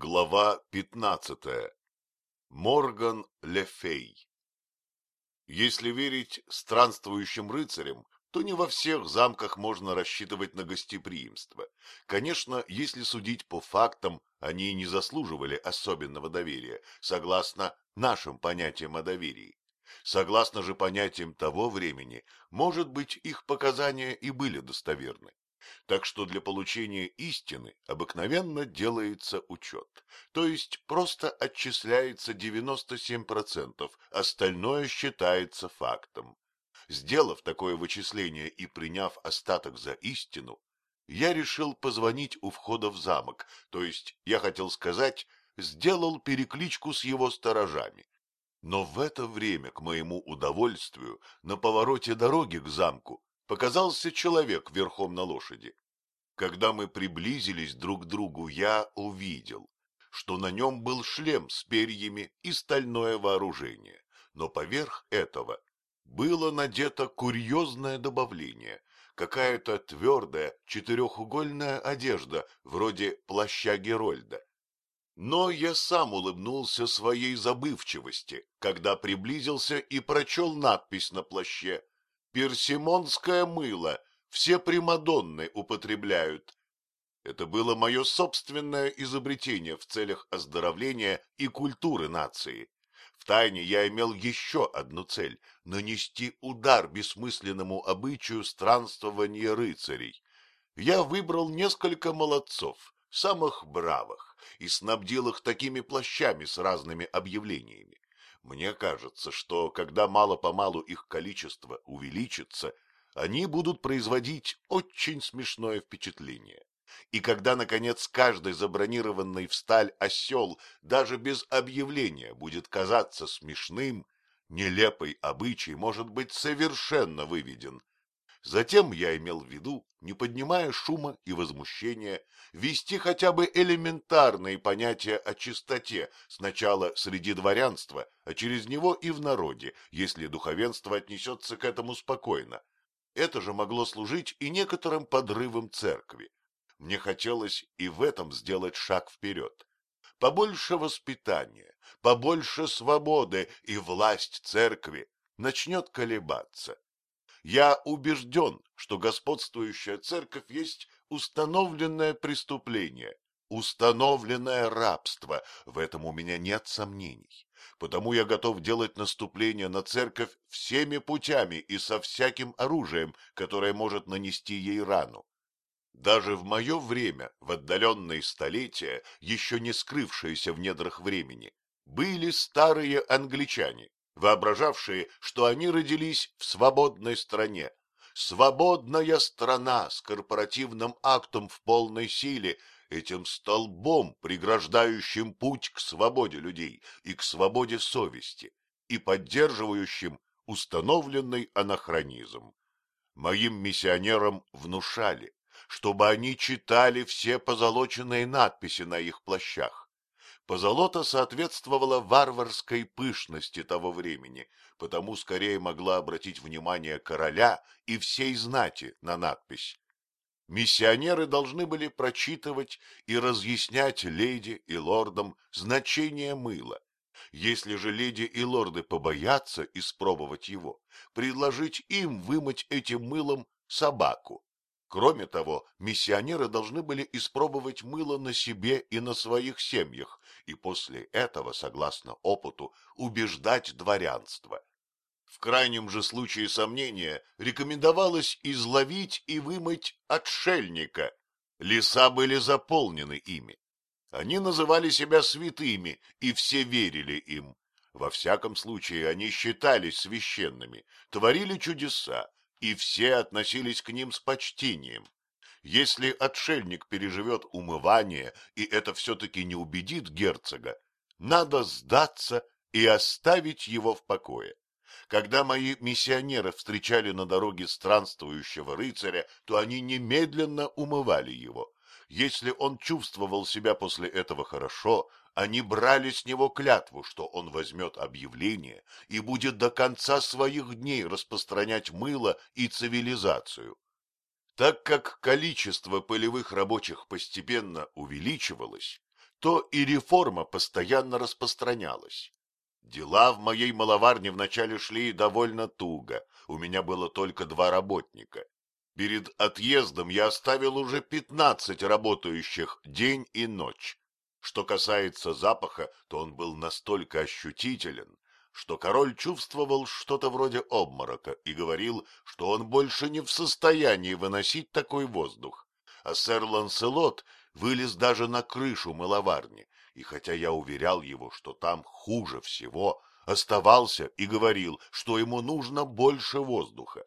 Глава пятнадцатая. Морган Лефей Если верить странствующим рыцарям, то не во всех замках можно рассчитывать на гостеприимство. Конечно, если судить по фактам, они не заслуживали особенного доверия, согласно нашим понятиям о доверии. Согласно же понятиям того времени, может быть, их показания и были достоверны. Так что для получения истины обыкновенно делается учет. То есть просто отчисляется 97%, остальное считается фактом. Сделав такое вычисление и приняв остаток за истину, я решил позвонить у входа в замок, то есть, я хотел сказать, сделал перекличку с его сторожами. Но в это время, к моему удовольствию, на повороте дороги к замку показался человек верхом на лошади. Когда мы приблизились друг к другу, я увидел, что на нем был шлем с перьями и стальное вооружение, но поверх этого было надето курьезное добавление, какая-то твердая четырехугольная одежда, вроде плаща Герольда. Но я сам улыбнулся своей забывчивости, когда приблизился и прочел надпись на плаще персимонское мыло, все примадонны употребляют. Это было мое собственное изобретение в целях оздоровления и культуры нации. Втайне я имел еще одну цель — нанести удар бессмысленному обычаю странствования рыцарей. Я выбрал несколько молодцов, самых бравых, и снабдил их такими плащами с разными объявлениями. Мне кажется, что когда мало-помалу их количество увеличится, они будут производить очень смешное впечатление. И когда, наконец, каждый забронированный в сталь осел даже без объявления будет казаться смешным, нелепый обычай может быть совершенно выведен Затем я имел в виду, не поднимая шума и возмущения, вести хотя бы элементарные понятия о чистоте, сначала среди дворянства, а через него и в народе, если духовенство отнесется к этому спокойно. Это же могло служить и некоторым подрывом церкви. Мне хотелось и в этом сделать шаг вперед. Побольше воспитания, побольше свободы, и власть церкви начнет колебаться я убежден, что господствующая церковь есть установленное преступление, установленное рабство. В этом у меня нет сомнений. Потому я готов делать наступление на церковь всеми путями и со всяким оружием, которое может нанести ей рану. Даже в мое время, в отдаленные столетия, еще не скрывшиеся в недрах времени, были старые англичане, воображавшие, что они родились в свободной стране. Свободная страна с корпоративным актом в полной силе, этим столбом, преграждающим путь к свободе людей и к свободе совести, и поддерживающим установленный анахронизм. Моим миссионерам внушали, чтобы они читали все позолоченные надписи на их плащах, Позолота соответствовала варварской пышности того времени, потому скорее могла обратить внимание короля и всей знати на надпись. Миссионеры должны были прочитывать и разъяснять леди и лордам значение мыла. Если же леди и лорды побоятся испробовать его, предложить им вымыть этим мылом собаку. Кроме того, миссионеры должны были испробовать мыло на себе и на своих семьях, и после этого, согласно опыту, убеждать дворянство. В крайнем же случае сомнения рекомендовалось изловить и вымыть отшельника. Леса были заполнены ими. Они называли себя святыми, и все верили им. Во всяком случае, они считались священными, творили чудеса, и все относились к ним с почтением. Если отшельник переживет умывание, и это все-таки не убедит герцога, надо сдаться и оставить его в покое. Когда мои миссионеры встречали на дороге странствующего рыцаря, то они немедленно умывали его. Если он чувствовал себя после этого хорошо, они брали с него клятву, что он возьмет объявление и будет до конца своих дней распространять мыло и цивилизацию. Так как количество полевых рабочих постепенно увеличивалось, то и реформа постоянно распространялась. Дела в моей маловарне вначале шли довольно туго, у меня было только два работника. Перед отъездом я оставил уже пятнадцать работающих день и ночь. Что касается запаха, то он был настолько ощутителен, что король чувствовал что-то вроде обморока и говорил, что он больше не в состоянии выносить такой воздух. А сэр Ланселот вылез даже на крышу мыловарни, и хотя я уверял его, что там хуже всего, оставался и говорил, что ему нужно больше воздуха.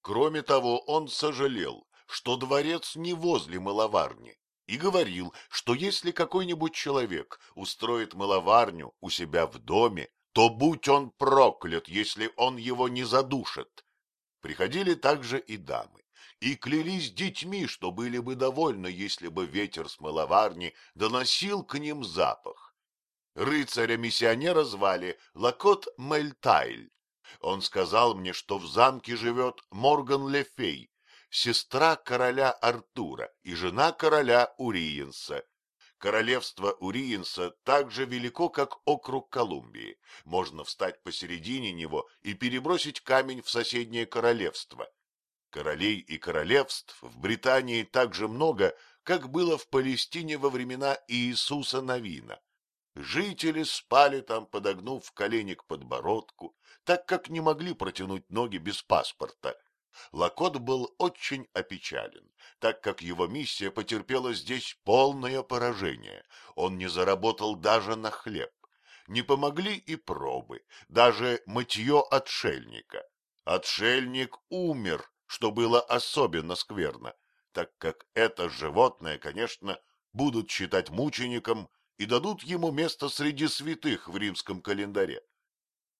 Кроме того, он сожалел, что дворец не возле мыловарни, и говорил, что если какой-нибудь человек устроит мыловарню у себя в доме, то будь он проклят, если он его не задушит. Приходили также и дамы и клялись детьми, что были бы довольны, если бы ветер с мыловарни доносил к ним запах. Рыцаря-миссионера звали Лакот Мельтайль. Он сказал мне, что в замке живет Морган Лефей, сестра короля Артура и жена короля Уриенса. Королевство Уриенса так же велико, как округ Колумбии. Можно встать посередине него и перебросить камень в соседнее королевство. Королей и королевств в Британии так же много, как было в Палестине во времена Иисуса Новина. Жители спали там, подогнув колени к подбородку, так как не могли протянуть ноги без паспорта. Лакот был очень опечален, так как его миссия потерпела здесь полное поражение. Он не заработал даже на хлеб. Не помогли и пробы, даже мытье отшельника. Отшельник умер, что было особенно скверно, так как это животное, конечно, будут считать мучеником и дадут ему место среди святых в римском календаре.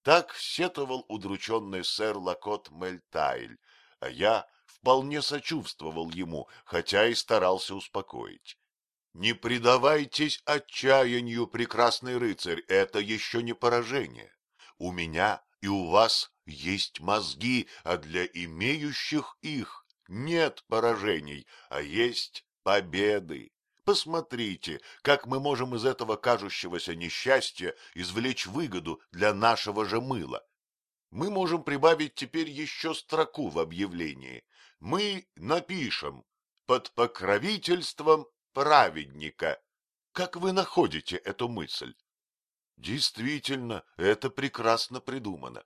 Так сетовал удрученный сэр Лакот Мельтайль, а я вполне сочувствовал ему, хотя и старался успокоить. Не предавайтесь отчаянию, прекрасный рыцарь, это еще не поражение. У меня и у вас есть мозги, а для имеющих их нет поражений, а есть победы. Посмотрите, как мы можем из этого кажущегося несчастья извлечь выгоду для нашего же мыла. Мы можем прибавить теперь еще строку в объявлении. Мы напишем «Под покровительством праведника». Как вы находите эту мысль? Действительно, это прекрасно придумано.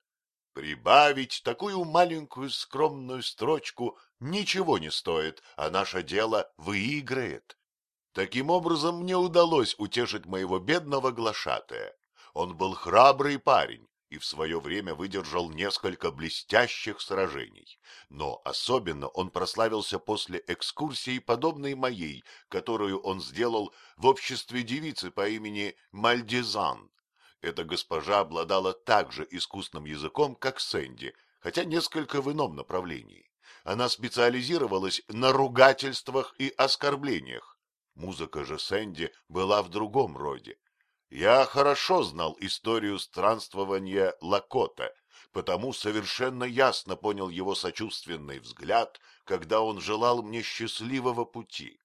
Прибавить такую маленькую скромную строчку ничего не стоит, а наше дело выиграет. Таким образом, мне удалось утешить моего бедного глашатая. Он был храбрый парень и в свое время выдержал несколько блестящих сражений. Но особенно он прославился после экскурсии, подобной моей, которую он сделал в обществе девицы по имени Мальдизан. Эта госпожа обладала так же искусным языком, как Сэнди, хотя несколько в ином направлении. Она специализировалась на ругательствах и оскорблениях. Музыка же Сэнди была в другом роде. Я хорошо знал историю странствования Лакота, потому совершенно ясно понял его сочувственный взгляд, когда он желал мне счастливого пути.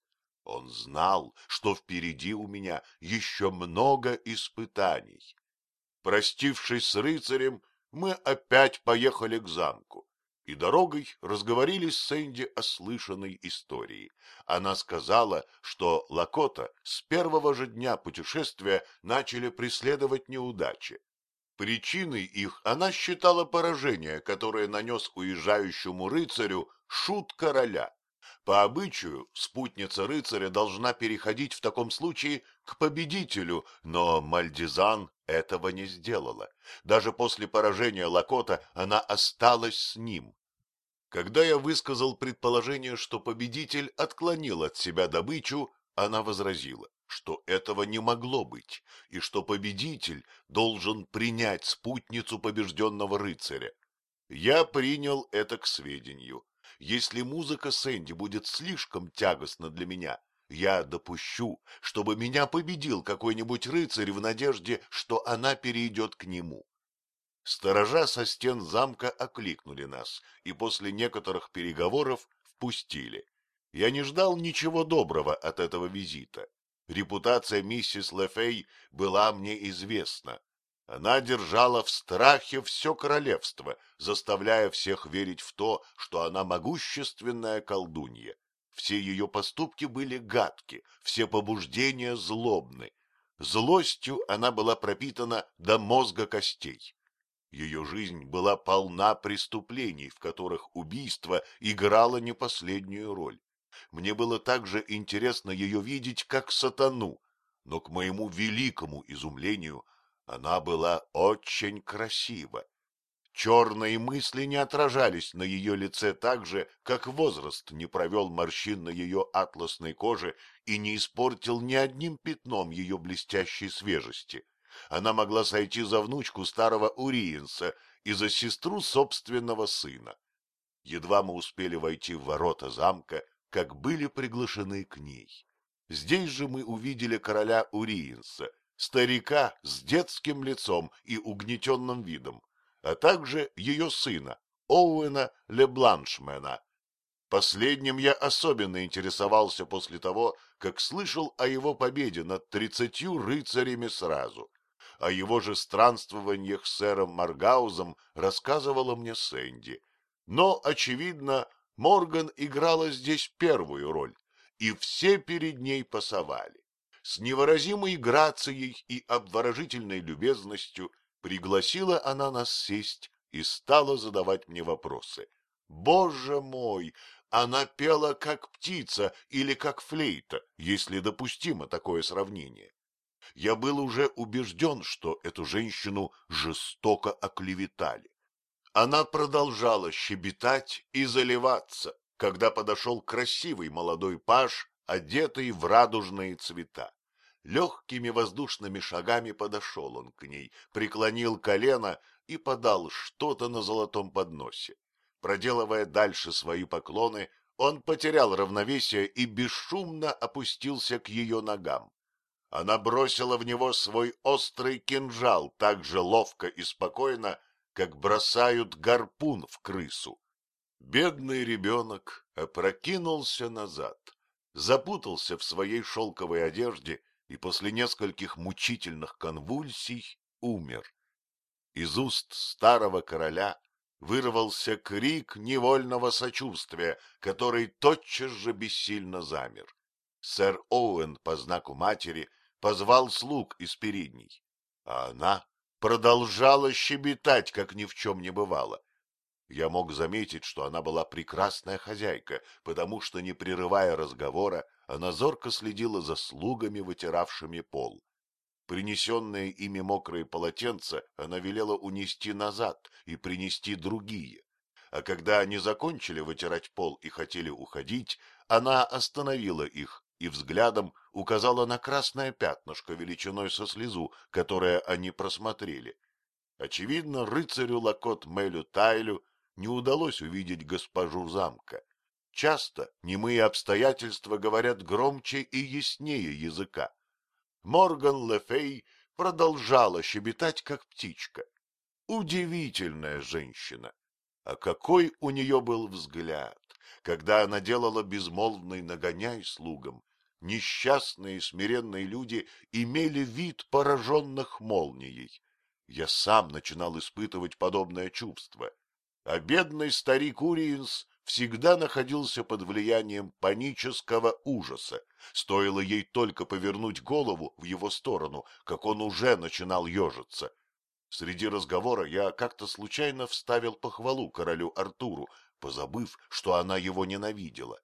Он знал, что впереди у меня еще много испытаний. Простившись с рыцарем, мы опять поехали к замку и дорогой разговорили с Сэнди о слышанной истории. Она сказала, что Лакота с первого же дня путешествия начали преследовать неудачи. Причиной их она считала поражение, которое нанес уезжающему рыцарю шут короля. По обычаю, спутница рыцаря должна переходить в таком случае к победителю, но Мальдизан этого не сделала. Даже после поражения Лакота она осталась с ним. Когда я высказал предположение, что победитель отклонил от себя добычу, она возразила, что этого не могло быть, и что победитель должен принять спутницу побежденного рыцаря. Я принял это к сведению если музыка Сэнди будет слишком тягостна для меня, я допущу, чтобы меня победил какой-нибудь рыцарь в надежде, что она перейдет к нему. Сторожа со стен замка окликнули нас и после некоторых переговоров впустили. Я не ждал ничего доброго от этого визита. Репутация миссис Лефей была мне известна. Она держала в страхе все королевство, заставляя всех верить в то, что она могущественная колдунья. Все ее поступки были гадки, все побуждения злобны. Злостью она была пропитана до мозга костей. Ее жизнь была полна преступлений, в которых убийство играло не последнюю роль. Мне было также интересно ее видеть как сатану, но к моему великому изумлению она была очень красива. Черные мысли не отражались на ее лице так же, как возраст не провел морщин на ее атласной коже и не испортил ни одним пятном ее блестящей свежести. Она могла сойти за внучку старого Уриенса и за сестру собственного сына. Едва мы успели войти в ворота замка, как были приглашены к ней. Здесь же мы увидели короля Уриенса, старика с детским лицом и угнетенным видом, а также ее сына, Оуэна Лебланшмена. Последним я особенно интересовался после того, как слышал о его победе над тридцатью рыцарями сразу. О его же странствованиях с сэром Маргаузом рассказывала мне Сэнди. Но, очевидно, Морган играла здесь первую роль, и все перед ней пасовали. С невыразимой грацией и обворожительной любезностью пригласила она нас сесть и стала задавать мне вопросы. Боже мой, она пела как птица или как флейта, если допустимо такое сравнение. Я был уже убежден, что эту женщину жестоко оклеветали. Она продолжала щебетать и заливаться, когда подошел красивый молодой паж, одетый в радужные цвета. Легкими воздушными шагами подошел он к ней, преклонил колено и подал что-то на золотом подносе. Проделывая дальше свои поклоны, он потерял равновесие и бесшумно опустился к ее ногам. Она бросила в него свой острый кинжал так же ловко и спокойно, как бросают гарпун в крысу. Бедный ребенок опрокинулся назад, запутался в своей шелковой одежде и после нескольких мучительных конвульсий умер. Из уст старого короля вырвался крик невольного сочувствия, который тотчас же бессильно замер. Сэр Оуэн по знаку матери позвал слуг из передней, а она продолжала щебетать, как ни в чем не бывало. Я мог заметить, что она была прекрасная хозяйка, потому что, не прерывая разговора, она зорко следила за слугами, вытиравшими пол. Принесенные ими мокрые полотенца она велела унести назад и принести другие. А когда они закончили вытирать пол и хотели уходить, она остановила их и взглядом указала на красное пятнышко величиной со слезу, которое они просмотрели. Очевидно, рыцарю Лакот Мелю Тайлю не удалось увидеть госпожу замка. Часто немые обстоятельства говорят громче и яснее языка. Морган Лефей продолжала щебетать, как птичка. Удивительная женщина! А какой у нее был взгляд, когда она делала безмолвный нагоняй слугам, несчастные смиренные люди имели вид пораженных молнией. Я сам начинал испытывать подобное чувство. А бедный старик Уриенс всегда находился под влиянием панического ужаса. Стоило ей только повернуть голову в его сторону, как он уже начинал ежиться. Среди разговора я как-то случайно вставил похвалу королю Артуру, позабыв, что она его ненавидела.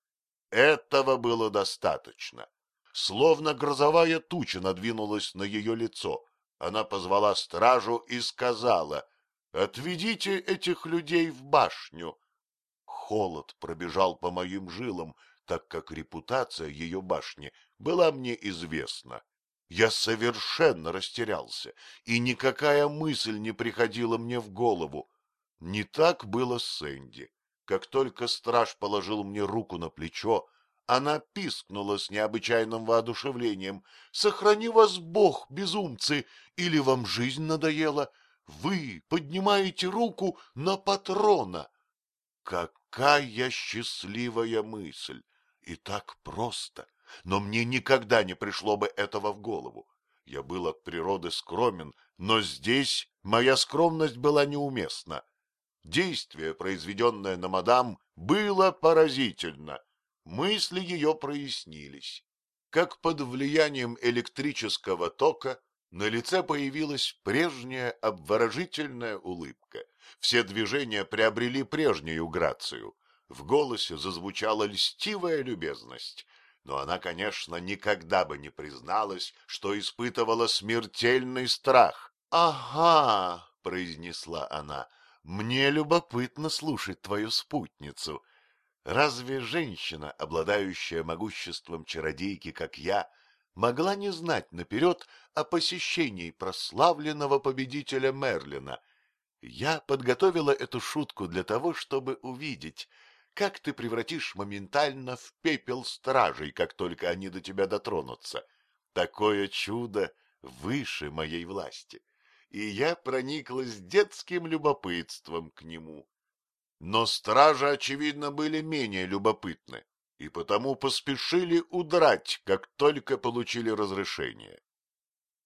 Этого было достаточно. Словно грозовая туча надвинулась на ее лицо. Она позвала стражу и сказала, «Отведите этих людей в башню». Холод пробежал по моим жилам, так как репутация ее башни была мне известна. Я совершенно растерялся, и никакая мысль не приходила мне в голову. Не так было с Сэнди. Как только страж положил мне руку на плечо, она пискнула с необычайным воодушевлением. — Сохрани вас Бог, безумцы, или вам жизнь надоела? Вы поднимаете руку на патрона. Какая счастливая мысль! И так просто, но мне никогда не пришло бы этого в голову. Я был от природы скромен, но здесь моя скромность была неуместна. Действие, произведенное на мадам, было поразительно. Мысли ее прояснились. Как под влиянием электрического тока на лице появилась прежняя обворожительная улыбка. Все движения приобрели прежнюю грацию. В голосе зазвучала льстивая любезность. Но она, конечно, никогда бы не призналась, что испытывала смертельный страх. «Ага», — произнесла она, — «мне любопытно слушать твою спутницу. Разве женщина, обладающая могуществом чародейки, как я, могла не знать наперед о посещении прославленного победителя Мерлина? Я подготовила эту шутку для того, чтобы увидеть, как ты превратишь моментально в пепел стражей, как только они до тебя дотронутся. Такое чудо выше моей власти. И я прониклась детским любопытством к нему. Но стражи, очевидно, были менее любопытны, и потому поспешили удрать, как только получили разрешение.